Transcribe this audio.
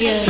yeah.